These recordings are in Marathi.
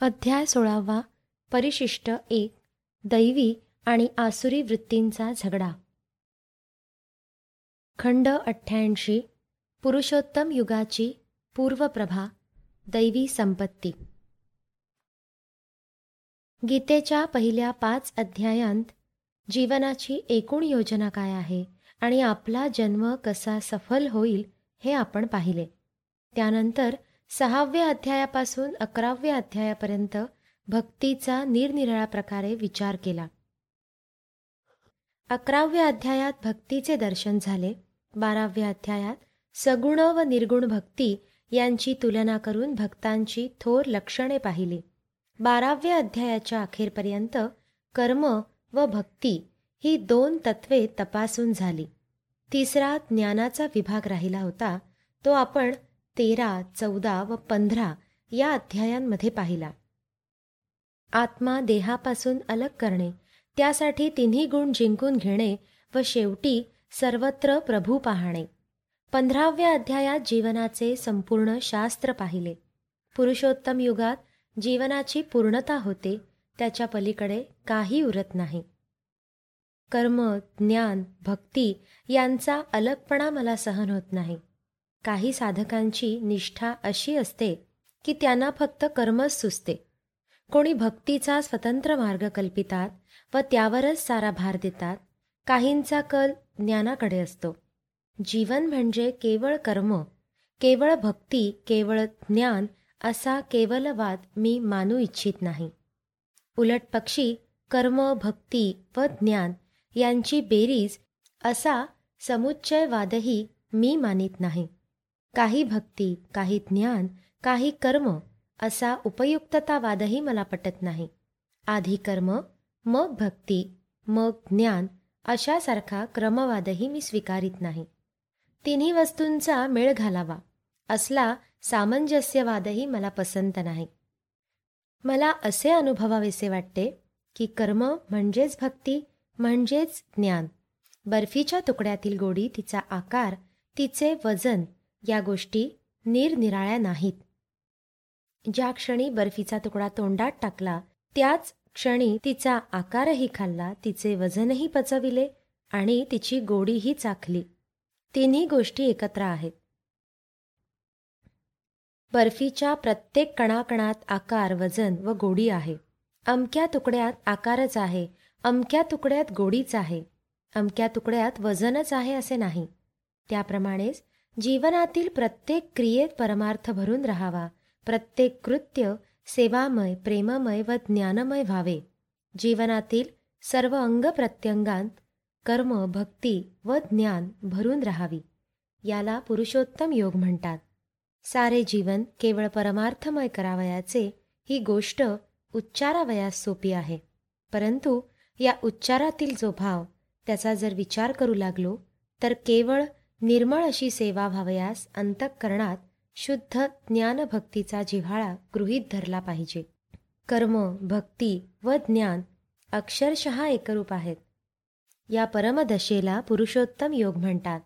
अध्याय सोळावा. परिशिष्ट एक. दैवी आणि आसुरी वृत्तींचा झगडा. खंड अठ्ठ्याऐंशी. पुरुषोत्तम युगाची पूर्वप्रभा. दैवी संपत्ती. गीतेच्या पहिल्या पाच अध्यायांत जीवनाची एकूण योजना काय आहे आणि आपला जन्म कसा सफल होईल हे आपण पाहिले. त्यानंतर सहाव्या अध्यायापासून अकराव्या अध्यायापर्यंत भक्तीचा निरनिराळ्या प्रकारे विचार केला. अकराव्या अध्यायात भक्तीचे दर्शन झाले. बाराव्या अध्यायात सगुण व निर्गुण भक्ती यांची तुलना करून भक्तांची थोर लक्षणे पाहिली. बाराव्या अध्यायाच्या अखेरपर्यंत कर्म व भक्ती ही दोन तत्वे तपासून झाली. तिसरा ज्ञानाचा विभाग राहिला होता. तो आपण तेरा चौदा व पंधरा या अध्यायांमध्ये पाहिला. आत्मा देहापासून अलग करणे त्यासाठी तिन्ही गुण जिंकून घेणे व शेवटी सर्वत्र प्रभू पाहणे. पंधराव्या अध्यायात जीवनाचे संपूर्ण शास्त्र पाहिले. पुरुषोत्तम युगात जीवनाची पूर्णता होते त्याच्या पलीकडे काही उरत नाही. कर्म ज्ञान भक्ती यांचा अलगपणा मला सहन होत नाही. काही साधकांची निष्ठा अशी असते की त्यांना फक्त कर्मच सुचते. कोणी भक्तीचा स्वतंत्र मार्ग कल्पितात व त्यावरच सारा भार देतात काहींचा कल ज्ञानाकडे असतो. जीवन म्हणजे केवळ कर्म केवळ भक्ती केवळ ज्ञान असा केवलवाद मी मानू इच्छित नाही. उलट पक्षी कर्म भक्ती व ज्ञान यांची बेरीज असा समुच्चयवादही मी मानित नाही. काही भक्ती काही ज्ञान काही कर्म असा उपयुक्ततावादही मला पटत नाही. आधी कर्म मग भक्ती मग ज्ञान अशासारखा क्रमवादही मी स्वीकारित नाही. तिन्ही वस्तूंचा मेळ घालावा असला सामंजस्यवादही मला पसंत नाही. मला असे अनुभवावेसे वाटते की कर्म म्हणजेच भक्ती म्हणजेच ज्ञान. बर्फीच्या तुकड्यातील गोडी तिचा आकार तिचे वजन या गोष्टी निरनिराळ्या नाहीत. ज्या क्षणी बर्फीचा तुकडा तोंडात टाकला त्याच क्षणी तिचा आकारही खाल्ला तिचे वजनही पचविले आणि तिची गोडीही चाखली. तिन्ही गोष्टी एकत्र आहेत. बर्फीच्या प्रत्येक कणाकणात आकार वजन व गोडी आहे. अमक्या तुकड्यात आकारच आहे अमक्या तुकड्यात गोडीच आहे अमक्या तुकड्यात वजनच आहे असे नाही. त्याप्रमाणेच जीवनातील प्रत्येक क्रियेत परमार्थ भरून राहावा. प्रत्येक कृत्य सेवामय प्रेममय व ज्ञानमय व्हावे. जीवनातील सर्व अंग प्रत्यंगांत कर्म भक्ती व ज्ञान भरून राहावी. याला पुरुषोत्तम योग म्हणतात. सारे जीवन केवळ परमार्थमय करावयाचे ही गोष्ट उच्चारावयास सोपी आहे. परंतु या उच्चारातील जो भाव त्याचा जर विचार करू लागलो तर केवळ निर्मळ अशी सेवा व्हावयास अंतःकरणात शुद्ध ज्ञानभक्तीचा जिव्हाळा गृहीत धरला पाहिजे. कर्म भक्ती व ज्ञान अक्षरशः एकरूप आहेत. या परमदशेला पुरुषोत्तम योग म्हणतात.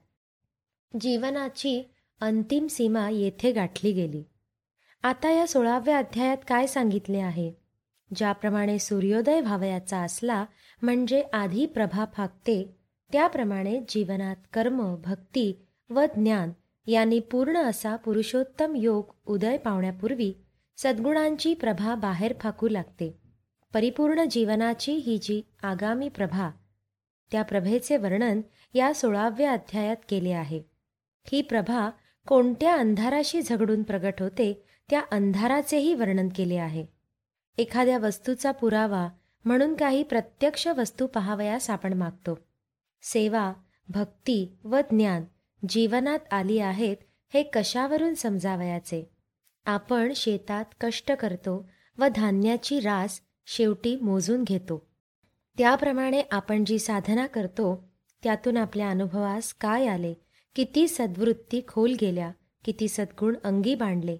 जीवनाची अंतिम सीमा येथे गाठली गेली. आता या सोळाव्या अध्यायात काय सांगितले आहे? ज्याप्रमाणे सूर्योदय व्हावयाचा असला म्हणजे आधी प्रभा फाकते त्याप्रमाणे जीवनात कर्म भक्ती व ज्ञान यांनी पूर्ण असा पुरुषोत्तम योग उदय पावण्यापूर्वी सद्गुणांची प्रभा बाहेर फाकू लागते. परिपूर्ण जीवनाची ही जी आगामी प्रभा त्या प्रभेचे वर्णन या सोळाव्या अध्यायात केले आहे. ही प्रभा कोणत्या अंधाराशी झगडून प्रगट होते त्या अंधाराचेही वर्णन केले आहे. एखाद्या वस्तूचा पुरावा म्हणून काही प्रत्यक्ष वस्तू पहावयास आपण मागतो. सेवा भक्ती व ज्ञान जीवनात आली आहेत हे कशावरून समजावयाचे? आपण शेतात कष्ट करतो व धान्याची रास शेवटी मोजून घेतो. त्याप्रमाणे आपण जी साधना करतो त्यातून आपल्या अनुभवास काय आले? किती सद्वृत्ती खोल गेल्या? किती सद्गुण अंगी बांधले?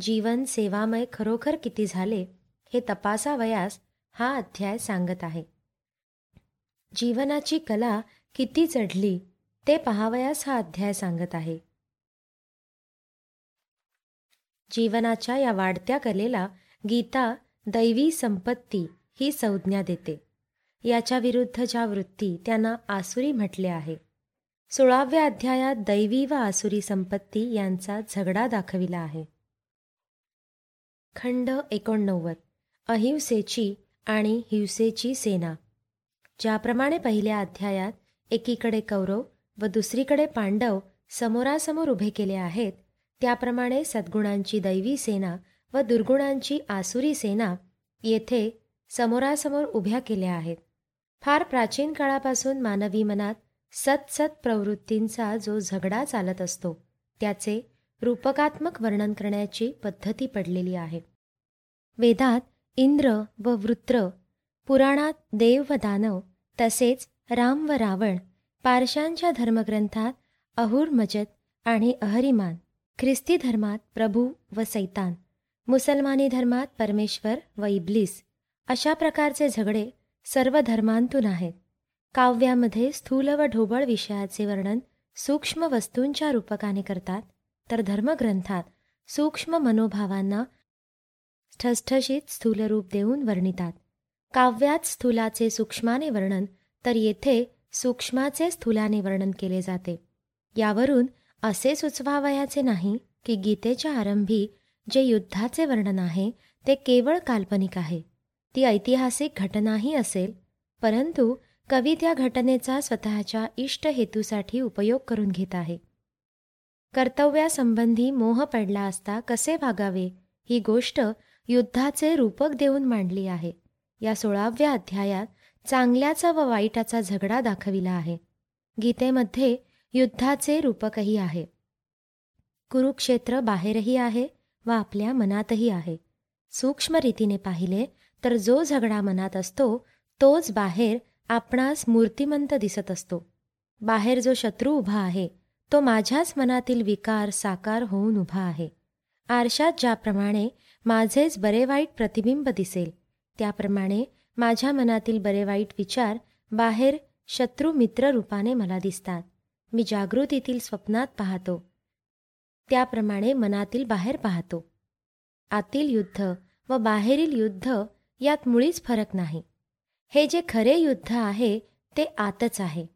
जीवन सेवामय खरोखर किती झाले? हे तपासावयास हा अध्याय सांगत आहे. जीवनाची कला किती चढली ते पहावयास हा अध्याय सांगत आहे. जीवनाच्या या वाढत्या कलेला गीता दैवी संपत्ती ही संज्ञा देते. याच्या विरुद्ध ज्या वृत्ती त्यांना आसुरी म्हटले आहे. सोळाव्या अध्यायात दैवी व आसुरी संपत्ती यांचा झगडा दाखविला आहे. खंड एकोणनव्वद. अहिंसेची आणि हिंसेची सेना. ज्याप्रमाणे पहिल्या अध्यायात एकीकडे कौरव व दुसरीकडे पांडव समोरासमोर उभे केले आहेत. त्याप्रमाणे सद्गुणांची दैवी सेना व दुर्गुणांची आसुरी सेना येथे समोरासमोर उभ्या केल्या आहेत. फार प्राचीन काळापासून मानवी मनात सतसत प्रवृत्तींचा जो झगडा चालत असतो त्याचे रूपकात्मक वर्णन करण्याची पद्धती पडलेली आहे. वेदात इंद्र व वृत्र पुराणात देव व दानव तसेच राम व रावण पारशांच्या धर्मग्रंथात अहुर मजत आणि अहरिमान ख्रिस्ती धर्मात प्रभू व सैतान मुसलमानी धर्मात परमेश्वर व इब्लिस अशा प्रकारचे झगडे सर्व धर्मांतून आहेत. काव्यामध्ये स्थूल व ढोबळ विषयाचे वर्णन सूक्ष्म वस्तूंच्या रूपकाने करतात तर धर्मग्रंथात सूक्ष्म मनोभावांना ठसठशीत स्थूलरूप देऊन वर्णितात. काव्यात स्थूलाचे सूक्ष्माने वर्णन तर येथे सूक्ष्माचे स्थूलाने वर्णन केले जाते. यावरून असे सुचवावयाचे नाही की गीतेच्या आरंभी जे युद्धाचे वर्णन आहे ते केवळ काल्पनिक आहे. ती ऐतिहासिक घटनाही असेल परंतु कवी त्या घटनेचा स्वतःच्या इष्ट हेतूसाठी उपयोग करून घेत आहे. कर्तव्यासंबंधी मोह पडला असता कसे वागावे ही गोष्ट युद्धाचे रूपक देऊन मांडली आहे. या सोळाव्या अध्यायात चांगल्याचा व वाईटाचा झगडा दाखविला आहे. गीतेमध्ये युद्धाचे रूपकही आहे. कुरुक्षेत्र बाहेरही आहे व आपल्या मनातही आहे. सूक्ष्म रीतीने पाहिले तर जो झगडा मनात असतो तोच बाहेर आपणास मूर्तिमंत दिसत असतो. बाहेर जो शत्रू उभा आहे तो माझ्याच मनातील विकार साकार होऊन उभा आहे. आरशात ज्याप्रमाणे माझेच बरे वाईट प्रतिबिंब दिसेल त्याप्रमाणे माझ्या मनातील बरे वाईट विचार बाहेर शत्रू मित्र रूपाने मला दिसतात. मी जागृतीतील स्वप्नात पाहतो. त्याप्रमाणे मनातील बाहेर पाहतो. आतील युद्ध व बाहेरील युद्ध यात मुळीच फरक नाही. हे जे खरे युद्ध आहे ते आतच आहे.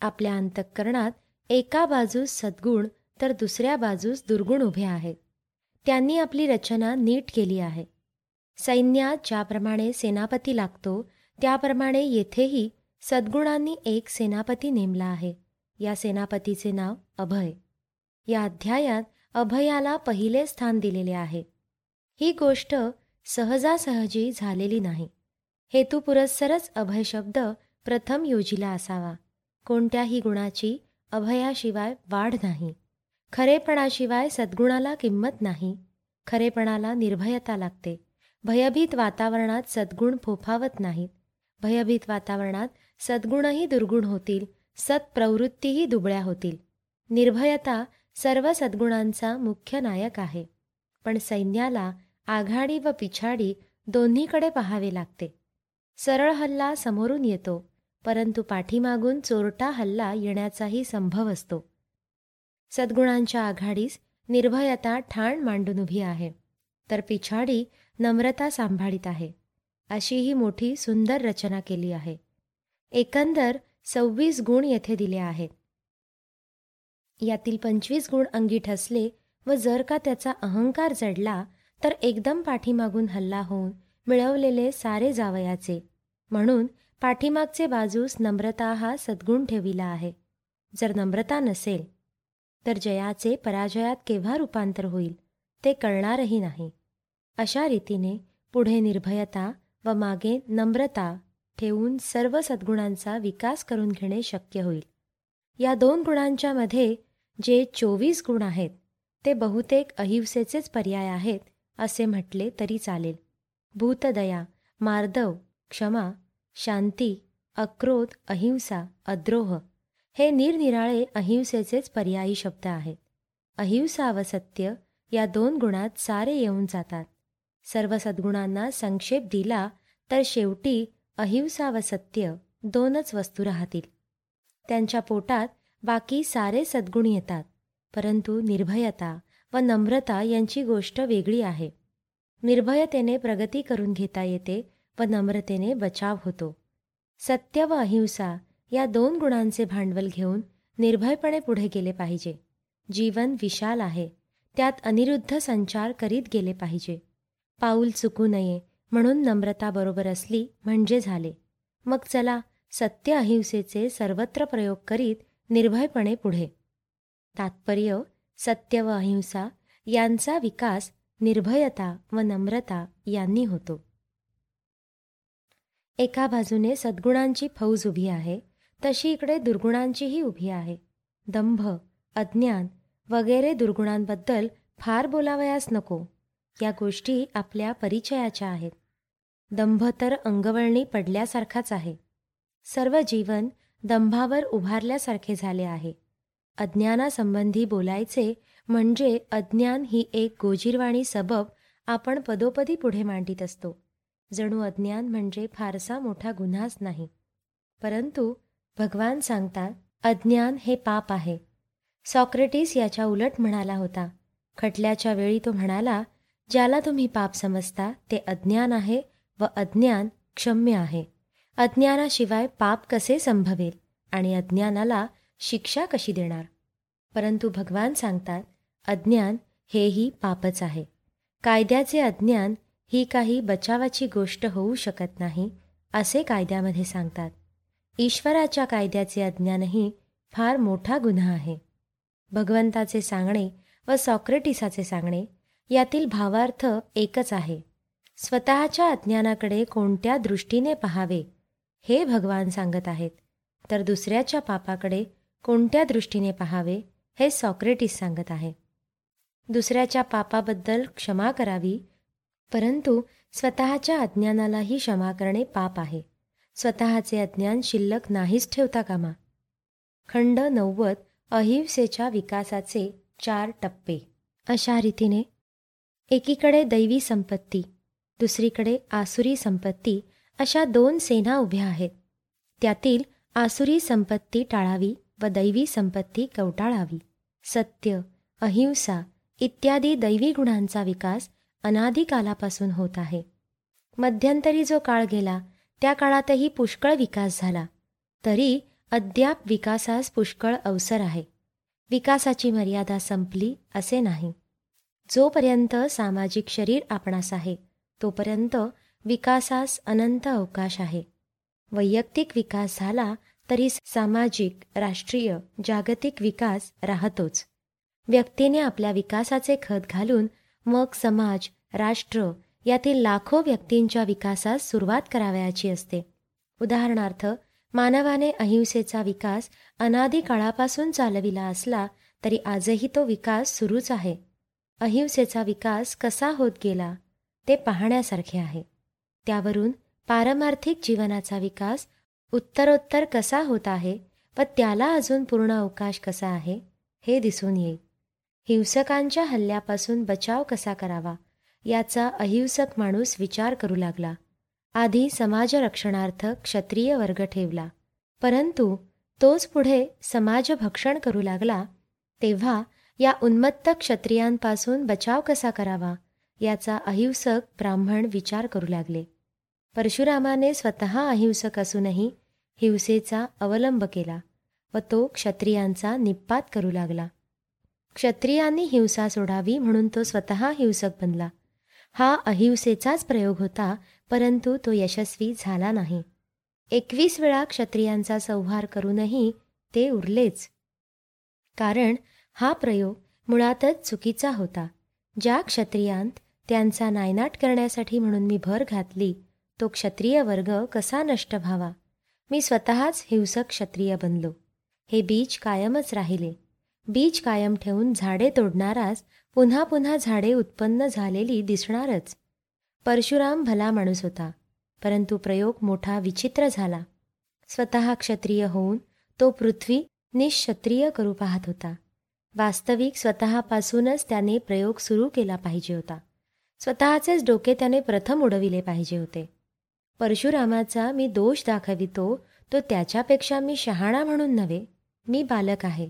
आपल्या अंतःकरणात एका बाजूस सद्गुण तर दुसऱ्या बाजूस दुर्गुण उभे आहेत. त्यांनी आपली रचना नीट केली आहे. सैन्यात ज्याप्रमाणे सेनापती लागतो त्याप्रमाणे येथेही सद्गुणांनी एक सेनापती नेमला आहे. या सेनापतीचे नाव अभय. या अध्यायात अभयाला पहिले स्थान दिलेले आहे. ही गोष्ट सहजासहजी झालेली नाही. हेतुपुरस्सरच अभय शब्द प्रथम योजिला असावा. कोणत्याही गुणाची अभयाशिवाय वाढ नाही. खरेपणाशिवाय सद्गुणाला किंमत नाही. खरेपणाला निर्भयता लागते. भयभीत वातावरणात सद्गुण फोफावत नाहीत. भयभीत वातावरणात सद्गुणही दुर्गुण होतील सत्प्रवृत्तीही दुबळ्या होतील. निर्भयता सर्व सद्गुणांचा मुख्य नायक आहे. पण सैन्याला आघाडी व पिछाडी दोन्हीकडे पाहावे लागते. सरळ हल्ला समोरून येतो परंतु पाठीमागून चोरटा हल्ला येण्याचाही संभव असतो. सद्गुणांच्या आघाडीस निर्भयता ठाण मांडून उभी आहे. तर पिछाडी नम्रता सांभाळीत आहे. अशी ही मोठी सुंदर रचना केली आहे. एकंदर सव्वीस गुण येथे दिले आहेत. यातील पंचवीस गुण अंगी ठसले व जर का त्याचा अहंकार जडला तर एकदम पाठीमागून हल्ला होऊन मिळवलेले सारे जावयाचे. म्हणून पाठीमागचे बाजूस नम्रता हा सद्गुण ठेविला आहे. जर नम्रता नसेल तर जयाचे पराजयात केव्हा रूपांतर होईल ते कळणारही नाही. अशा रीतीने पुढे निर्भयता व मागे नम्रता ठेवून सर्व सद्गुणांचा विकास करून घेणे शक्य होईल. या दोन गुणांच्या मध्ये जे चोवीस गुण आहेत ते बहुतेक अहिंसेचेच पर्याय आहेत असे म्हटले तरी चालेल. भूतदया मार्दव क्षमा शांती अक्रोध अहिंसा अद्रोह हे निरनिराळे अहिंसेचेच पर्यायी शब्द आहेत. अहिंसा व सत्य या दोन गुणात सारे येऊन जातात. सर्व सद्गुणांना संक्षेप दिला तर शेवटी अहिंसा व सत्य दोनच वस्तू राहतील. त्यांच्या पोटात बाकी सारे सद्गुण येतात परंतु निर्भयता व नम्रता यांची गोष्ट वेगळी आहे. निर्भयतेने प्रगती करून घेता येते व नम्रतेने बचाव होतो. सत्य व अहिंसा या दोन गुणांचे भांडवल घेऊन निर्भयपणे पुढे गेले पाहिजे. जीवन विशाल आहे त्यात अनिरुद्ध संचार करीत गेले पाहिजे. पाऊल चुकू नये म्हणून नम्रता बरोबर असली म्हणजे झाले. मग चला सत्य अहिंसेचे सर्वत्र प्रयोग करीत निर्भयपणे पुढे. तात्पर्य सत्य व अहिंसा यांचा विकास निर्भयता व नम्रता यांनी होतो. एका बाजूने सद्गुणांची फौज उभी आहे तशी इकडे दुर्गुणांचीही उभी आहे. दंभ अज्ञान वगैरे दुर्गुणांबद्दल फार बोलावयास नको. या गोष्टी आपल्या परिचयाच्या आहेत. दंभ तर अंगवळणी पडल्यासारखाच आहे. सर्व जीवन दंभावर उभारल्यासारखे झाले आहे. अज्ञानासंबंधी बोलायचे म्हणजे अज्ञान ही एक गोजीरवाणी सबब आपण पदोपदी पुढे मांडित असतो. जणू अज्ञान म्हणजे फारसा मोठा गुन्हाच नाही. परंतु भगवान सांगतात अज्ञान हे पाप आहे. सॉक्रेटिस याच्या उलट म्हणाला होता. खटल्याच्या वेळी तो म्हणाला ज्याला तुम्ही पाप समजता ते अज्ञान आहे व अज्ञान क्षम्य आहे. अज्ञानाशिवाय पाप कसे संभवेल आणि अज्ञानाला शिक्षा कशी देणार? परंतु भगवान सांगतात अज्ञान हेही पापच आहे. कायद्याचे अज्ञान ही काही बचावाची गोष्ट होऊ शकत नाही असे कायद्यामध्ये सांगतात. ईश्वराच्या कायद्याचे अज्ञानही फार मोठा गुन्हा आहे. भगवंताचे सांगणे व सॉक्रेटिसाचे सांगणे यातील भावार्थ एकच आहे. स्वतःच्या अज्ञानाकडे कोणत्या दृष्टीने पहावे हे भगवान सांगत आहेत. तर दुसऱ्याच्या पापाकडे कोणत्या दृष्टीने पहावे हे सॉक्रेटिस सांगत आहे. दुसऱ्याच्या पापाबद्दल क्षमा करावी परंतु स्वतःच्या अज्ञानालाही क्षमा करणे पाप आहे. स्वतःचे अज्ञान शिल्लक नाहीच ठेवता कामा. खंड नव्वद अहिंसेच्या विकासाचे चार टप्पे. अशा रीतीने एकीकडे दैवी संपत्ती दुसरीकडे आसुरी संपत्ती अशा दोन सेना उभ्या आहेत. त्यातील आसुरी संपत्ती टाळावी व दैवी संपत्ती कवटाळावी. सत्य अहिंसा इत्यादी दैवी गुणांचा विकास अनादिकालापासून होत आहे. मध्यंतरी जो काळ गेला त्या काळातही पुष्कळ विकास झाला. तरी अद्याप विकासास पुष्कळ अवसर आहे. विकासाची मर्यादा संपली असे नाही. जोपर्यंत सामाजिक शरीर आपणास आहे तोपर्यंत विकासास अनंत अवकाश आहे. वैयक्तिक विकास झाला तरी सामाजिक राष्ट्रीय जागतिक विकास राहतोच. व्यक्तीने आपल्या विकासाचे खत घालून मग समाज राष्ट्र यातील लाखो व्यक्तींच्या विकासास सुरुवात करावयाची असते. उदाहरणार्थ मानवाने अहिंसेचा विकास अनादी काळापासून चालविला असला तरी आजही तो विकास सुरूच आहे. अहिंसेचा विकास कसा होत गेला ते पाहण्यासारखे आहे. त्यावरून पारमार्थिक जीवनाचा विकास उत्तरोत्तर कसा होत आहे व त्याला अजून पूर्ण अवकाश कसा आहे हे दिसून येईल. हिंसकांच्या हल्ल्यापासून बचाव कसा करावा याचा अहिंसक माणूस विचार करू लागला. आधी समाजरक्षणार्थ क्षत्रिय वर्ग ठेवला. परंतु तोच पुढे समाजभक्षण करू लागला तेव्हा या उन्मत्त क्षत्रियांपासून बचाव कसा करावा याचा अहिंसक ब्राह्मण विचार करू लागले. परशुरामाने स्वतः अहिंसक असूनही हिंसेचा अवलंब केला व तो क्षत्रियांचा निप्पात करू लागला. क्षत्रियांनी हिंसा सोडावी म्हणून तो स्वतः हिंसक बनला. हा अहिंसेचाच प्रयोग होता परंतु तो यशस्वी झाला नाही. एकवीस वेळा क्षत्रियांचा संहार करूनही ते उरलेच. कारण हा प्रयोग मुळातच चुकीचा होता. ज्या क्षत्रियांत त्यांचा नायनाट करण्यासाठी म्हणून मी भर घातली तो क्षत्रिय वर्ग कसा नष्ट व्हावा? मी स्वतःच हिंसक क्षत्रिय बनलो. हे बीज कायमच राहिले. बीज कायम ठेवून झाडे तोडणारास पुन्हा पुन्हा झाडे उत्पन्न झालेली दिसणारच. परशुराम भला माणूस होता परंतु प्रयोग मोठा विचित्र झाला. स्वतः क्षत्रिय होऊन तो पृथ्वी निःक्षत्रिय करू पाहत होता. वास्तविक स्वतःपासूनच त्याने प्रयोग सुरू केला पाहिजे होता. स्वतःचेच डोके त्याने प्रथम उडविले पाहिजे होते. परशुरामाचा मी दोष दाखवितो तो त्याच्यापेक्षा मी शहाणा म्हणून नव्हे. मी बालक आहे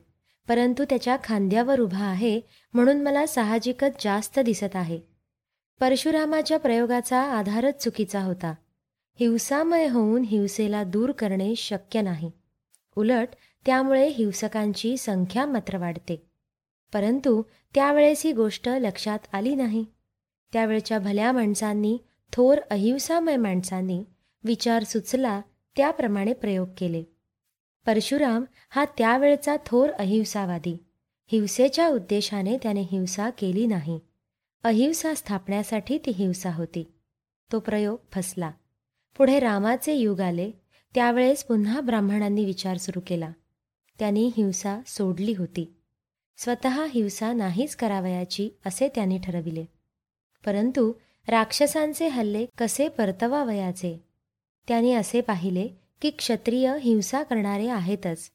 परंतु त्याच्या खांद्यावर उभा आहे म्हणून मला साहजिकच जास्त दिसत आहे. परशुरामाच्या प्रयोगाचा आधारच चुकीचा होता. हिंसामय होऊन हिंसेला दूर करणे शक्य नाही. उलट त्यामुळे हिंसकांची संख्या मात्र वाढते. परंतु त्यावेळेस ही गोष्ट लक्षात आली नाही. त्यावेळच्या भल्या माणसांनी थोर अहिंसामय माणसांनी विचार सुचला त्याप्रमाणे प्रयोग केले. परशुराम हा त्यावेळचा थोर अहिंसावादी. हिंसेच्या उद्देशाने त्याने हिंसा केली नाही. अहिंसा स्थापण्यासाठी ती हिंसा होती. तो प्रयोग फसला. पुढे रामाचे युग आले. त्यावेळेस पुन्हा ब्राह्मणांनी विचार सुरू केला. त्यांनी हिंसा सोडली होती. स्वतः हिंसा नाहीच करावयाची असे त्यांनी ठरविले. परंतु राक्षसांचे हल्ले कसे परतवावयाचे? त्यांनी असे पाहिले की क्षत्रिय हिंसा करणारे आहेतच.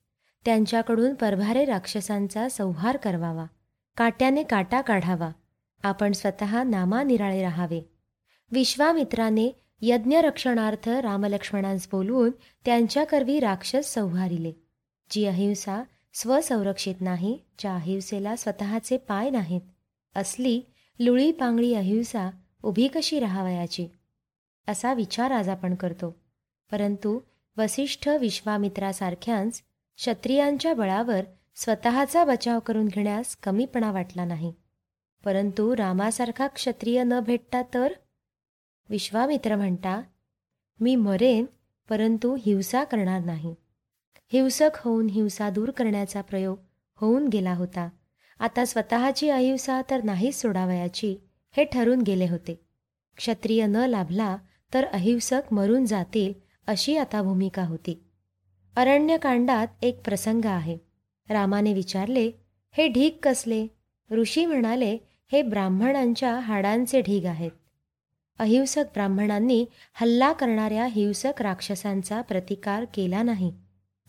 त्यांच्याकडून परभारे राक्षसांचा संहार करवावा. काट्याने काटा काढावा. आपण स्वतः नामानिराळे राहावे. विश्वामित्राने यज्ञरक्षणार्थ रामलक्ष्मणांस बोलवून त्यांच्याकरवी राक्षस संहारिले. जी अहिंसा स्वसंरक्षित नाही ज्या अहिंसेला स्वतःचे पाय नाहीत. असली लुळी पांगळी अहिंसा उभी कशी राहावयाची? असा विचार आज आपण करतो. परंतु वसिष्ठ विश्वामित्रासारख्यांच क्षत्रियांच्या बळावर स्वतःचा बचाव करून घेण्यास कमीपणा वाटला नाही. परंतु रामासारखा क्षत्रिय न भेटता तर? विश्वामित्र म्हणता मी मरेन परंतु हिंसा करणार नाही. हिंसक होऊन हिंसा दूर करण्याचा प्रयोग होऊन गेला होता. आता स्वतःची अहिंसा तर नाहीच सोडावयाची हे ठरून गेले होते. क्षत्रिय न लाभला तर अहिंसक मरून जातील अशी आता भूमिका होती. अरण्यकांडात एक प्रसंग आहे. रामाने विचारले हे ढीग कसले? ऋषी म्हणाले हे ब्राह्मणांच्या हाडांचे ढीग आहेत. अहिंसक ब्राह्मणांनी हल्ला करणाऱ्या हिंसक राक्षसांचा प्रतिकार केला नाही.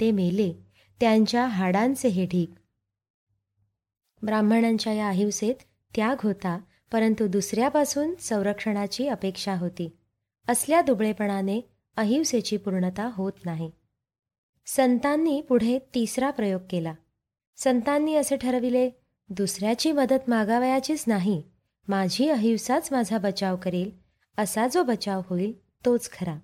ते मेले. त्यांच्या हाडांचे हे ढीग. ब्राह्मणांच्या या अहिंसेत त्याग होता परंतु दुसऱ्यापासून संरक्षणाची अपेक्षा होती. असल्या दुबळेपणाने अहिंसेची पूर्णता होत नाही. संतांनी पुढे तिसरा प्रयोग केला. संतांनी असे ठरविले दुसऱ्याची मदत मागावयाचीच नाही माझी अहिंसाच माझा बचाव करेल असा जो बचाव होईल तोच खरा.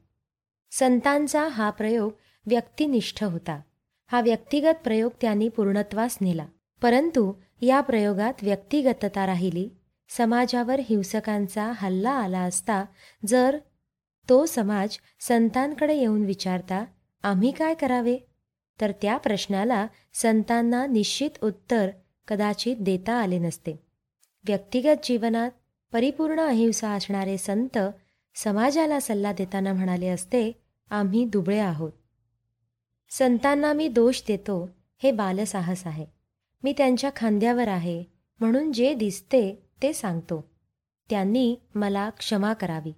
संतांचा हा प्रयोग व्यक्तिनिष्ठ होता. हा व्यक्तिगत प्रयोग त्यांनी पूर्णत्वास नेला. परंतु या प्रयोगात व्यक्तिगतता राहिली. समाजावर हिंसकांचा हल्ला आला असता जर तो समाज संतांकडे येऊन विचारता आम्ही काय करावे? तर त्या प्रश्नाला संतांना निश्चित उत्तर कदाचित देता आले नसते. व्यक्तिगत जीवनात परिपूर्ण अहिंसा असणारे संत समाजाला सल्ला देताना म्हणाले असते आम्ही दुबळे आहोत. संतांना मी दोष देतो हे बालसाहस आहे. मी त्यांच्या खांद्यावर आहे म्हणून जे दिसते ते सांगतो. त्यांनी मला क्षमा करावी.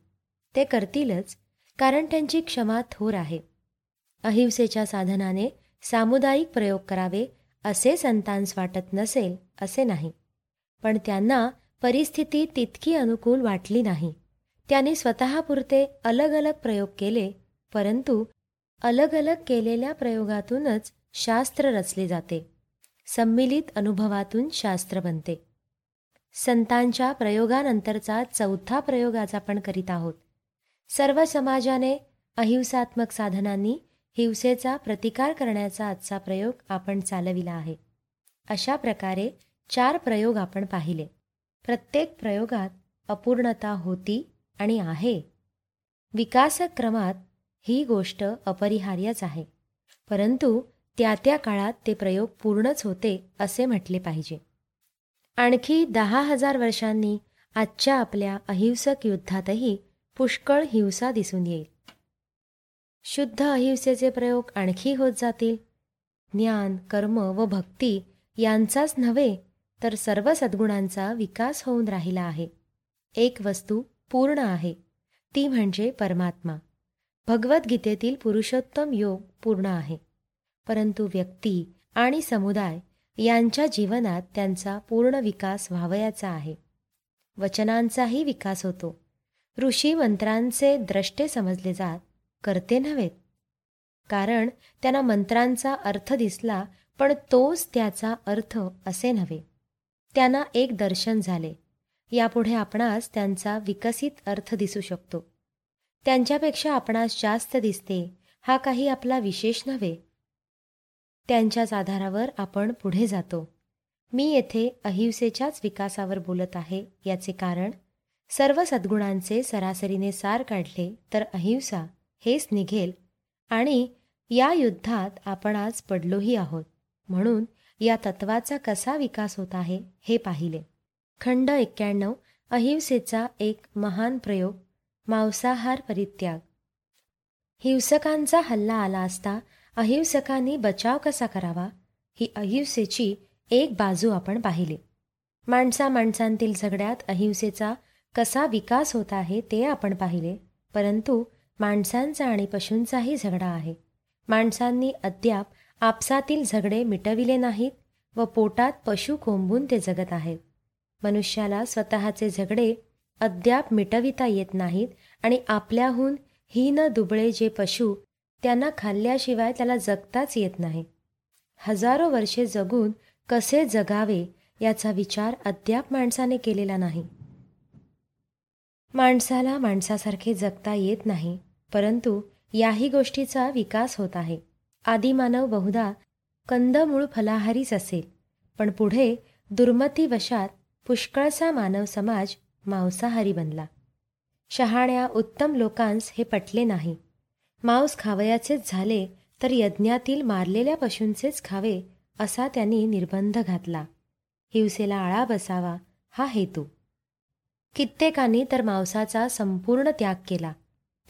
ते करतीलच कारण त्यांची क्षमा थोर आहे. अहिंसेच्या साधनाने सामुदायिक प्रयोग करावे असे संतांस वाटत नसेल असे नाही. पण त्यांना परिस्थिती तितकी अनुकूल वाटली नाही. त्यांनी स्वतःपुरते अलग अलग प्रयोग केले परंतु अलग अलग केलेल्या प्रयोगातूनच शास्त्र रचले जाते. संमिलित अनुभवातून शास्त्र बनते. संतांच्या प्रयोगानंतरचा चौथा प्रयोग आज आपण करीत आहोत. सर्व समाजाने अहिंसात्मक साधनांनी हिंसेचा प्रतिकार करण्याचा आजचा प्रयोग आपण चालविला आहे. अशा प्रकारे चार प्रयोग आपण पाहिले. प्रत्येक प्रयोगात अपूर्णता होती आणि आहे. विकासक्रमात ही गोष्ट अपरिहार्यच आहे. परंतु त्या त्या काळात ते प्रयोग पूर्णच होते असे म्हटले पाहिजे. आणखी दहा हजार वर्षांनी आजच्या आपल्या अहिंसक युद्धातही पुष्कळ हिंसा दिसून येईल. शुद्ध अहिंसेचे प्रयोग आणखी होत जातील. ज्ञान कर्म व भक्ती यांचाच नव्हे तर सर्व सद्गुणांचा विकास होऊन राहिला आहे. एक वस्तू पूर्ण आहे ती म्हणजे परमात्मा. भगवद्गीतेतील पुरुषोत्तम योग पूर्ण आहे. परंतु व्यक्ती आणि समुदाय यांच्या जीवनात त्यांचा पूर्ण विकास व्हावयाचा आहे. वचनांचाही विकास होतो. ऋषी मंत्रांचे द्रष्टे समजले जात करते नव्हेत कारण त्यांना मंत्रांचा अर्थ दिसला पण तोच त्याचा अर्थ असे नव्हे. त्यांना एक दर्शन झाले. यापुढे आपणास त्यांचा विकसित अर्थ दिसू शकतो. त्यांच्यापेक्षा आपणास जास्त दिसते हा काही आपला विशेष नव्हे. त्यांच्याच आधारावर आपण पुढे जातो. मी येथे अहिंसेच्याच विकासावर बोलत आहे याचे कारण सर्व सद्गुणांचे सरासरीने सार काढले तर अहिंसा हेच निघेल आणि या युद्धात आपण आज पडलोही आहोत. म्हणून या तत्वाचा कसा विकास होत आहे हे पाहिले. खंड एक्क्याण्णव अहिंसेचा एक महान प्रयोग मांसाहार परित्याग हिंसकांचा हल्ला आला असता अहिंसकांनी बचाव कसा करावा? ही अहिंसेची एक बाजू आपण पाहिली. माणसा माणसांतील झगड्यात अहिंसेचा कसा विकास होत आहे ते आपण पाहिले. परंतु माणसांचा आणि पशूंचाही झगडा आहे. माणसांनी अद्याप आपसातील झगडे मिटविले नाहीत व पोटात पशु कोंबून ते जगत आहेत. मनुष्याला स्वतःचे झगडे अद्याप मिटविता येत नाहीत आणि आपल्याहून हीन दुबळे जे पशु त्यांना खाल्ल्याशिवाय त्याला जगताच येत नाही. हजारो वर्षे जगून कसे जगावे याचा विचार अद्याप माणसाने केलेला नाही. माणसाला माणसासारखे जगता येत नाही परंतु याही गोष्टीचा विकास होत आहे. आदिमानव बहुधा कंदमूळ फलाहारीच असेल पण पुढे दुर्मतीवशात पुष्कळसा मानव समाज मांसाहारी बनला. शहाण्या उत्तम लोकांस हे पटले नाही. मांस खावयाचेच झाले तर यज्ञातील मारलेल्या पशूंचेच खावे असा त्यांनी निर्बंध घातला. हिवसेला आळा बसावा हा हेतू. कित्येकांनी तर मांसाचा संपूर्ण त्याग केला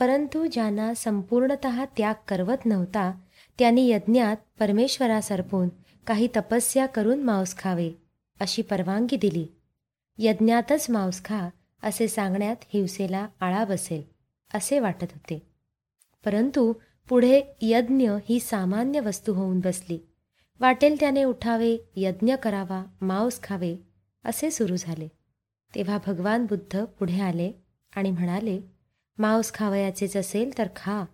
परंतु ज्यांना संपूर्णत त्याग करवत नव्हता त्यांनी यज्ञात परमेश्वरासर्पून काही तपस्या करून मांस खावे अशी परवानगी दिली. यज्ञातच मांस खा असे सांगण्यात हिवसेला आळा बसेल असे वाटत होते. परंतु पुढे यज्ञ ही सामान्य वस्तू होऊन बसली. वाटेल त्याने उठावे यज्ञ करावा मांस खावे असे सुरू झाले. तेव्हा भगवान बुद्ध पुढे आले आणि म्हणाले मांस खावयाचेच असेल तर खा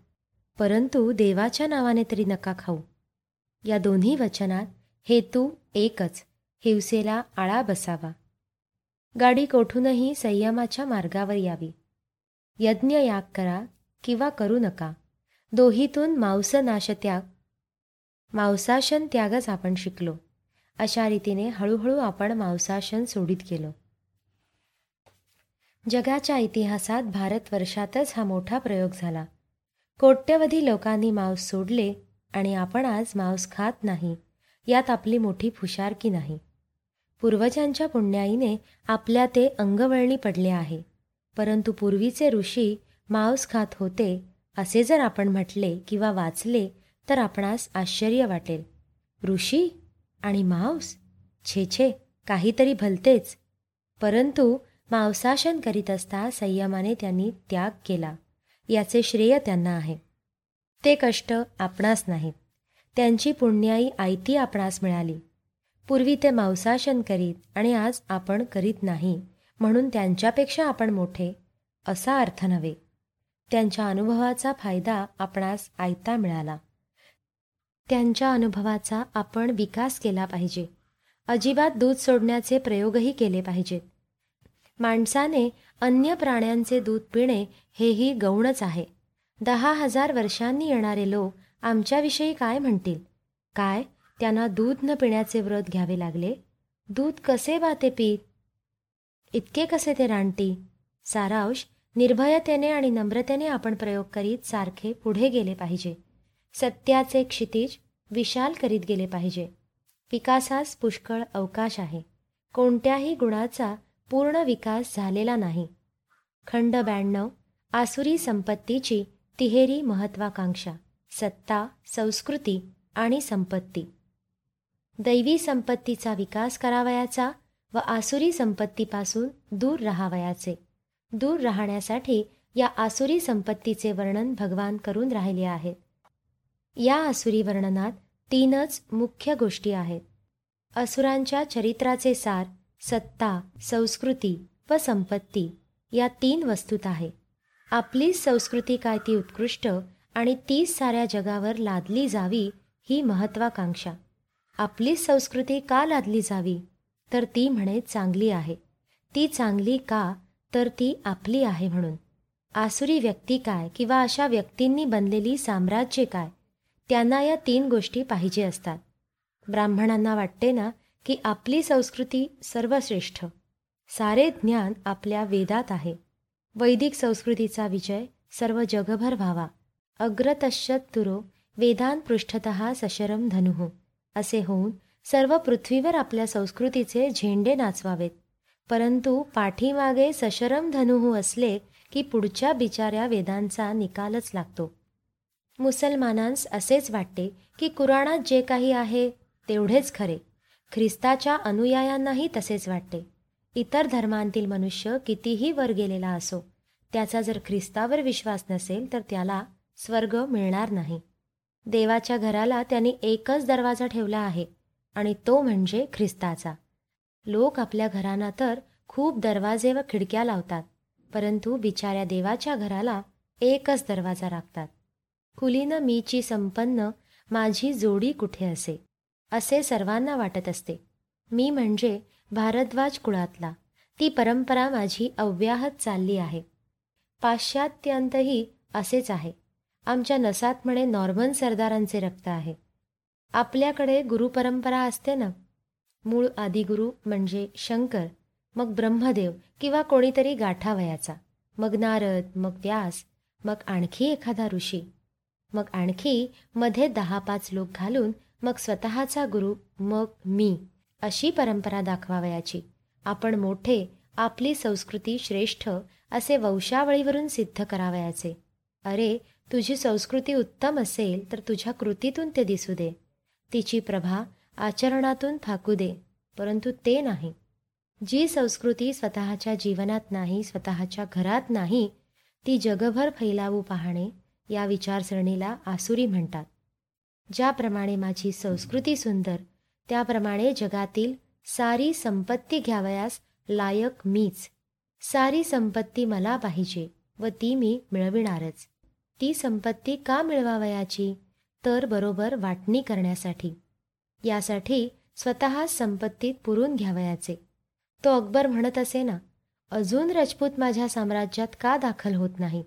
परंतु देवाच्या नावाने तरी नका खाऊ. या दोन्ही वचनात हेतू एकच हिवसेला आळा बसावा. गाडी कोठूनही संयमाच्या मार्गावर यावी. यज्ञ याग करा किंवा करू नका. दोहीतून मांस नाशत्याग मांसाशन त्यागच आपण शिकलो. अशा रीतीने हळूहळू आपण मांसाशन सोडित गेलो. जगाच्या इतिहासात भारतवर्षातच हा मोठा प्रयोग झाला. कोट्यवधी लोकांनी मांस सोडले आणि आपण आज मांस खात नाही. यात आपली मोठी फुशारकी नाही. पूर्वजांच्या पुण्याईने आपल्या ते अंगवळणी पडले आहे. परंतु पूर्वीचे ऋषी मांस खात होते असे जर आपण म्हटले किंवा वाचले तर आपणास आश्चर्य वाटेल. ऋषी आणि मांस? छे छे काहीतरी भलतेच. परंतु मांसाशन करीत असता संयमाने त्यांनी त्याग केला. याचे श्रेय त्यांना आहे. ते कष्ट आपणास नाहीत त्यांची पुण्याई आयती आपणास मिळाली. पूर्वी ते मांसाशन करीत आणि आज आपण करीत नाही म्हणून त्यांच्यापेक्षा आपण मोठे असा अर्थ नव्हे. त्यांच्या अनुभवाचा फायदा आपणास आयता मिळाला. त्यांच्या अनुभवाचा आपण विकास केला पाहिजे. अजिबात दूध सोडण्याचे प्रयोगही केले पाहिजेत. माणसाने अन्य प्राण्यांचे दूध पिणे हेही गौणच आहे. दहा हजार वर्षांनी येणारे लोक आमच्याविषयी काय म्हणतील? काय? त्यांना दूध न पिण्याचे व्रत घ्यावे लागले. दूध कसे वाते पीत? इतके कसे ते रानटी? सारांश निर्भयतेने आणि नम्रतेने आपण प्रयोग करीत सारखे पुढे गेले पाहिजे. सत्याचे क्षितिज विशाल करीत गेले पाहिजे. विकासास पुष्कळ अवकाश आहे. कोणत्याही गुणाचा पूर्ण विकास झालेला नाही. खंड ब्याण्णव आसुरी संपत्तीची तिहेरी महत्वाकांक्षा सत्ता संस्कृती आणि संपत्ती. दैवी संपत्तीचा विकास करावयाचा व आसुरी संपत्तीपासून दूर राहावयाचे. दूर राहण्यासाठी या आसुरी संपत्तीचे वर्णन भगवान करून राहिले आहेत. या आसुरी वर्णनात तीनच मुख्य गोष्टी आहेत. असुरांच्या चरित्राचे सार सत्ता संस्कृती व संपत्ती या तीन वस्तूत आहे. आपलीच संस्कृती काय ती उत्कृष्ट आणि तीच साऱ्या जगावर लादली जावी ही महत्वाकांक्षा. आपलीच संस्कृती का लादली जावी? तर ती म्हणे चांगली आहे. ती चांगली का? तर ती आपली आहे म्हणून. आसुरी व्यक्ती काय किंवा अशा व्यक्तींनी बनलेली साम्राज्य काय? त्यांना या तीन गोष्टी पाहिजे असतात. ब्राह्मणांना वाटते ना की आपली संस्कृती सर्वश्रेष्ठ. सारे ज्ञान आपल्या वेदात आहे. वैदिक संस्कृतीचा विजय सर्व जगभर व्हावा. अग्रतश्चतुरो वेदान पृष्ठत सशरम धनुः. असे होऊन सर्व पृथ्वीवर आपल्या संस्कृतीचे झेंडे नाचवावेत. परंतु पाठीमागे सशरम धनुहू असले की पुढच्या बिचाऱ्या वेदांचा निकालच लागतो. मुसलमानांस असेच वाटते की कुराणात जे काही आहे तेवढेच खरे. ख्रिस्ताच्या अनुयायांनाही तसेच वाटते. इतर धर्मांतील मनुष्य कितीही वर गेलेला असो त्याचा जर ख्रिस्तावर विश्वास नसेल तर त्याला स्वर्ग मिळणार नाही. देवाच्या घराला त्यांनी एकच दरवाजा ठेवला आहे आणि तो म्हणजे ख्रिस्ताचा. लोक आपल्या घरांना तर खूप दरवाजे व खिडक्या लावतात परंतु बिचाऱ्या देवाच्या घराला एकच दरवाजा राखतात. खुलीनं मीची संपन्न माझी जोडी कुठे असे? असे सर्वांना वाटत असते. मी म्हणजे भारद्वाज कुळातला. ती परंपरा माझी अव्याहत चालली आहे. पाश्चात्यांतही असेच आहे. आमच्या नसात म्हणे नॉर्मन सरदारांचे रक्त आहे. आपल्याकडे गुरुपरंपरा असते ना. मूळ आदिगुरु म्हणजे शंकर मग ब्रह्मदेव किंवा कोणीतरी गाठावयाचा. मग नारद मग व्यास मग आणखी एखादा ऋषी. मग आणखी मध्ये दहा पाच लोक घालून मग स्वतःचा गुरु मग मी अशी परंपरा दाखवावयाची. आपण मोठे आपली संस्कृती श्रेष्ठ असे वंशावळीवरून सिद्ध करावयाचे. अरे तुझी संस्कृती उत्तम असेल तर तुझ्या कृतीतून ते दिसू दे. तिची प्रभा आचरणातून फाकू दे परंतु ते नाही. जी संस्कृती स्वतःच्या जीवनात नाही स्वतःच्या घरात नाही ती जगभर फैलावू पाहणे या विचारसरणीला आसुरी म्हणतात. ज्याप्रमाणे माझी संस्कृती सुंदर त्याप्रमाणे जगातील सारी संपत्ती घ्यावयास लायक मीच. सारी संपत्ती मला पाहिजे व ती मी मिळविणारच. ती संपत्ती का मिळवावयाची? तर बरोबर वाटणी करण्यासाठी. यासाठी स्वतः संपत्तीत पुरून घ्यावयाचे. तो अकबर म्हणत असे ना अजून राजपूत माझ्या साम्राज्यात का दाखल होत नाहीत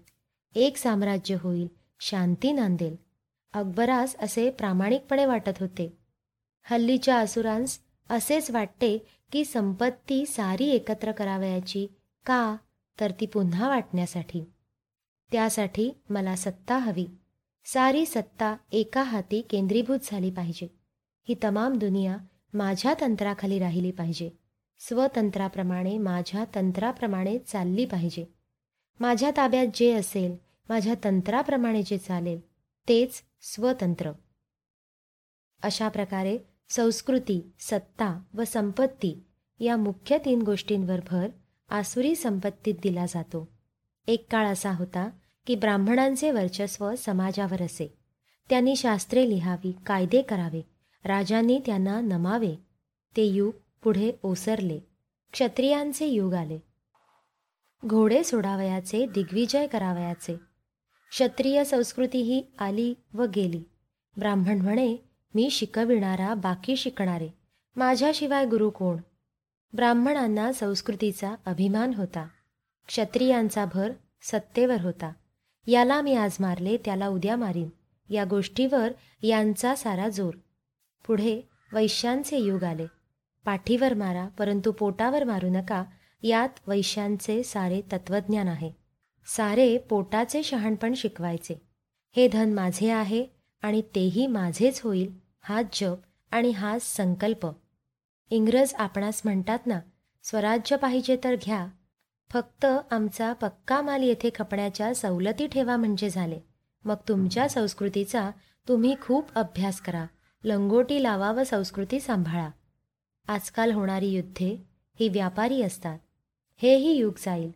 एक साम्राज्य होईल शांती नांदेल. अकबरास असे प्रामाणिकपणे वाटत होते. हल्लीच्या असुरांस असेच वाटते की संपत्ती सारी एकत्र करावयाची का तर ती पुन्हा वाटण्यासाठी. त्यासाठी मला सत्ता हवी. सारी सत्ता एका हाती केंद्रीभूत झाली पाहिजे. ही तमाम दुनिया माझ्या तंत्राखाली राहिली पाहिजे. स्वतंत्राप्रमाणे माझ्या तंत्राप्रमाणे चालली पाहिजे. माझ्या ताब्यात जे असेल माझ्या तंत्राप्रमाणे जे चालेल तेच स्वतंत्र. अशा प्रकारे संस्कृती सत्ता व संपत्ती या मुख्य तीन गोष्टींवर भर आसुरी संपत्तीत दिला जातो. एक काळ असा होता की ब्राह्मणांचे वर्चस्व समाजावर असे. त्यांनी शास्त्रे लिहावी कायदे करावे राजांनी त्यांना नमावे. ते युग पुढे ओसरले. क्षत्रियांचे युग आले. घोडे सोडावयाचे दिग्विजय करावयाचे. क्षत्रिय संस्कृती ही आली व गेली. ब्राह्मण म्हणे मी शिकविणारा बाकी शिकणारे. माझ्याशिवाय गुरु कोण? ब्राह्मणांना संस्कृतीचा अभिमान होता. क्षत्रियांचा भर सत्तेवर होता. याला मी आज मारले त्याला उद्या मारीन. या गोष्टीवर यांचा सारा जोर. पुढे वैश्यांचे युग आले. पाठीवर मारा परंतु पोटावर मारू नका. यात वैश्यांचे सारे तत्वज्ञान आहे. सारे पोटाचे शहाणपण शिकवायचे. हे धन माझे आहे आणि तेही माझेच होईल हाच जप आणि हाच संकल्प. इंग्रज आपणास म्हणतात ना स्वराज्य पाहिजे तर घ्या फक्त आमचा पक्का माल येथे खपण्याच्या सवलती ठेवा म्हणजे झाले. मग तुमच्या संस्कृतीचा तुम्ही खूप अभ्यास करा. लंगोटी लावा व संस्कृती सांभाळा. आजकाल होणारी युद्धे ही व्यापारी असतात. हेही युग जाईल.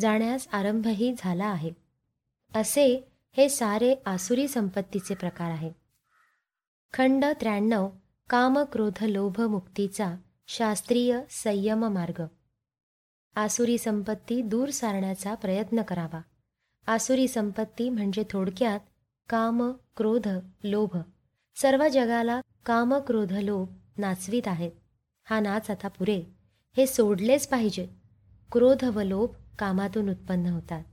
जाण्यास आरंभही झाला आहे. असे हे सारे आसुरी संपत्तीचे प्रकार आहेत खंड त्र्याण्णव काम क्रोध लोभ मुक्तीचा शास्त्रीय संयम मार्ग. आसुरी संपत्ती दूर सारण्याचा प्रयत्न करावा. आसुरी संपत्ती म्हणजे थोडक्यात काम क्रोध लोभ. सर्व जगाला काम क्रोध लोभ नाचवीत आहेत. हा नाच आता पुरे. हे सोडलेच पाहिजे. क्रोध व लोभ कामातून उत्पन्न होतात.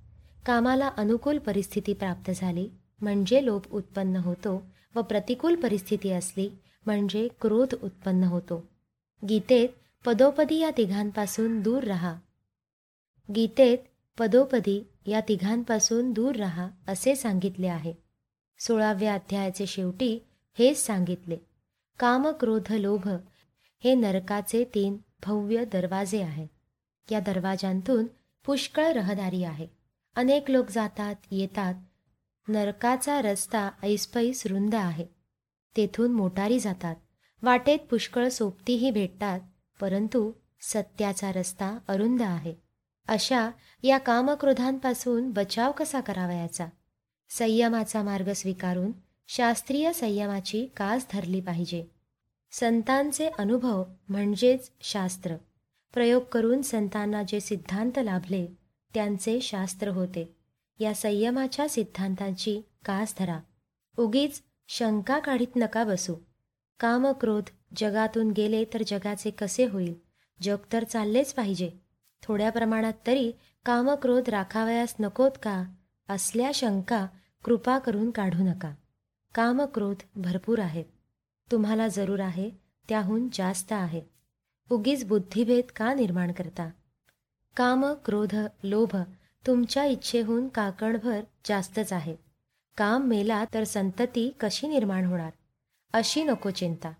कामाला अनुकूल परिस्थिती प्राप्त झाली म्हणजे लोभ उत्पन्न होतो व प्रतिकूल परिस्थिती असली म्हणजे क्रोध उत्पन्न होतो. गीतेत पदोपदी या तिघांपासून दूर राहा. गीतेत पदोपदी या तिघांपासून दूर राहा असे सांगितले आहे. सोळाव्या अध्यायाचे शेवटी हेच सांगितले. काम क्रोध लोभ हे नरकाचे तीन भव्य दरवाजे आहेत या दरवाजांतून पुष्कळ रहदारी आहे. अनेक लोक जातात येतात. नरकाचा रस्ता ऐसपैस रुंद आहे. तेथून मोटारी जातात. वाटेत पुष्कळ सोबतीही भेटतात परंतु सत्याचा रस्ता अरुंद आहे. अशा या कामक्रोधांपासून बचाव कसा करावयाचा? संयमाचा मार्ग स्वीकारून शास्त्रीय संयमाची कास धरली पाहिजे. संतांचे अनुभव म्हणजेच शास्त्र. प्रयोग करून संतांना जे सिद्धांत लाभले त्यांचे शास्त्र होते. या संयमाच्या सिद्धांतांची कास धरा. उगीच शंका काढीत नका बसू. कामक्रोध जगातून गेले तर जगाचे कसे होईल? जग तर चाललेच पाहिजे. थोड्या प्रमाणात तरी कामक्रोध राखावयास नकोत का? असल्या शंका कृपा करून काढू नका. कामक्रोध भरपूर आहेत. तुम्हाला जरूर आहे त्याहून जास्त आहे. उगीच बुद्धिभेद का निर्माण करता? काम क्रोध लोभ तुमच्या इच्छेहून काकणभर जास्तच आहेत काम मेला तर संतती कशी निर्माण होणार? अशी नको चिंता.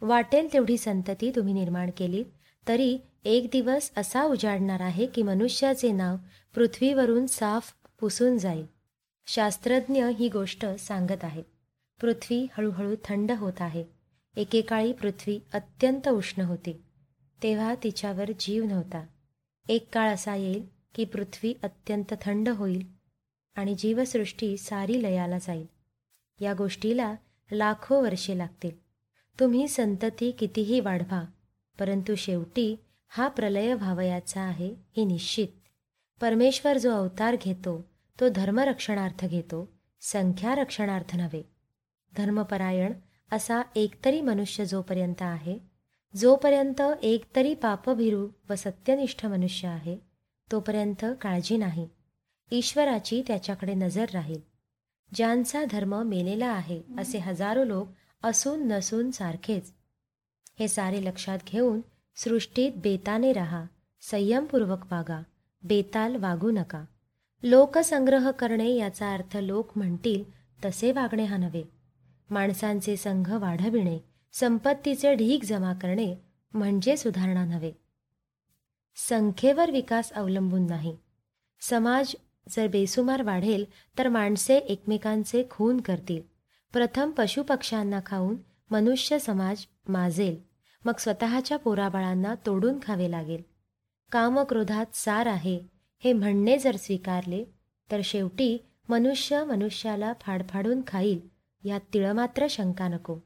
वाटेल तेवढी संतती तुम्ही निर्माण केलीत तरी एक दिवस असा उजाडणार आहे की मनुष्याचे नाव पृथ्वीवरून साफ पुसून जाईल. शास्त्रज्ञ ही गोष्ट सांगत आहेत. पृथ्वी हळूहळू थंड होत आहे. एकेकाळी पृथ्वी अत्यंत उष्ण होती. तेव्हा तिच्यावर जीव नव्हता. एक काळ असा येईल की पृथ्वी अत्यंत थंड होईल आणि जीवसृष्टी सारी लयाला जाईल. या गोष्टीला लाखो वर्षे लागतील. तुम्ही संतती कितीही वाढवा परंतु शेवटी हा प्रलय व्हावयाचा आहे हे निश्चित. परमेश्वर जो अवतार घेतो तो धर्मरक्षणार्थ घेतो संख्या रक्षणार्थ नव्हे. धर्मपरायण असा एकतरी मनुष्य जोपर्यंत आहे जोपर्यंत एकतरी पापभिरू व सत्यनिष्ठ मनुष्य आहे तोपर्यंत काळजी नाही. ईश्वराची त्याच्याकडे नजर राहील. ज्यांचा धर्म मेलेला आहे असे हजारो लोक असून नसून सारखेच. हे सारे लक्षात घेऊन सृष्टीत बेताने राहा संयमपूर्वक वागा बेताल वागू नका. लोकसंग्रह करणे याचा अर्थ लोक म्हणतील तसे वागणे हा नव्हे. माणसांचे संघ वाढविणे संपत्तीचे ढीग जमा करणे म्हणजे सुधारणा नव्हे. संख्येवर विकास अवलंबून नाही. समाज जर बेसुमार वाढेल तर माणसे एकमेकांचे खून करतील. प्रथम पशुपक्ष्यांना खाऊन मनुष्य समाज माजेल. मग स्वतःच्या पोराबाळांना तोडून खावे लागेल. कामक्रोधात सार आहे हे म्हणणे जर स्वीकारले तर शेवटी मनुष्य मनुष्याला फाडफाडून खाईल यात तिळमात्र शंका नको.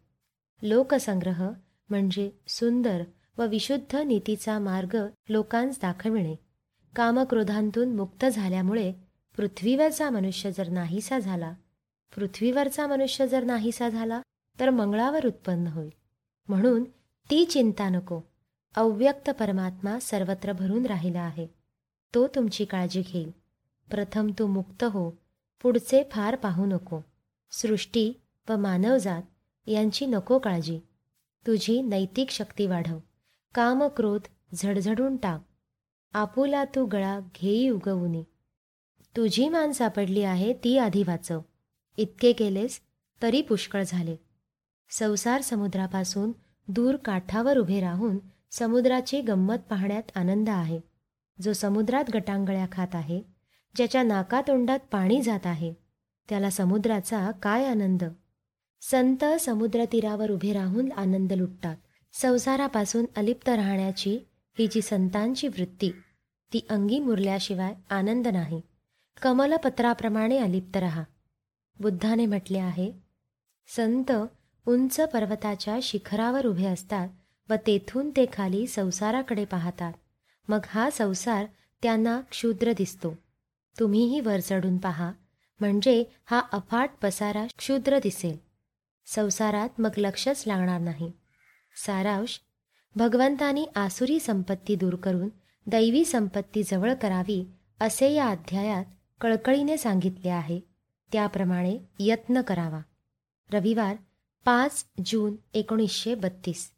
लोकसंग्रह म्हणजे सुंदर व विशुद्ध नीतीचा मार्ग लोकांस दाखविणे. कामक्रोधांतून मुक्त झाल्यामुळे पृथ्वीवरचा मनुष्य जर नाहीसा झाला पृथ्वीवरचा मनुष्य जर नाहीसा झाला तर मंगळावर उत्पन्न होईल. म्हणून ती चिंता नको. अव्यक्त परमात्मा सर्वत्र भरून राहिला आहे. तो तुमची काळजी घेईल. प्रथम तू मुक्त हो. पुढचे फार पाहू नको. सृष्टी व मानवजात यांची नको काळजी. तुझी नैतिक शक्ती वाढव. काम क्रोध झडझडून टाक. आपुला तू गळा घेई उगवूनी. तुझी मान सापडली आहे ती आधी वाचव. इतके केलेस तरी पुष्कळ झाले. संसार समुद्रापासून दूर काठावर उभे राहून समुद्राची गंमत पाहण्यात आनंद आहे. जो समुद्रात गटांगळ्या खात आहे ज्याच्या नाकातोंडात पाणी जात आहे त्याला समुद्राचा काय आनंद? संत समुद्रतीरावर उभे राहून आनंद लुटतात. संसारापासून अलिप्त राहण्याची ही जी संतांची वृत्ती ती अंगी मुरल्याशिवाय आनंद नाही. कमलपत्राप्रमाणे अलिप्त रहा. बुद्धाने म्हटले आहे संत उंच पर्वताच्या शिखरावर उभे असतात व तेथून ते खाली संसाराकडे पाहतात. मग हा संसार त्यांना क्षुद्र दिसतो. तुम्हीही वर चढून पहा. म्हणजे हा अफाट पसारा क्षुद्र दिसेल. संसारात मग लक्षच लागणार नाही. सारांश भगवंतानी आसुरी संपत्ती दूर करून दैवी संपत्ती जवळ करावी असे या अध्यायात कळकळीने सांगितले आहे. त्याप्रमाणे यत्न करावा. रविवार पाच जून एकोणीसशे बत्तीस.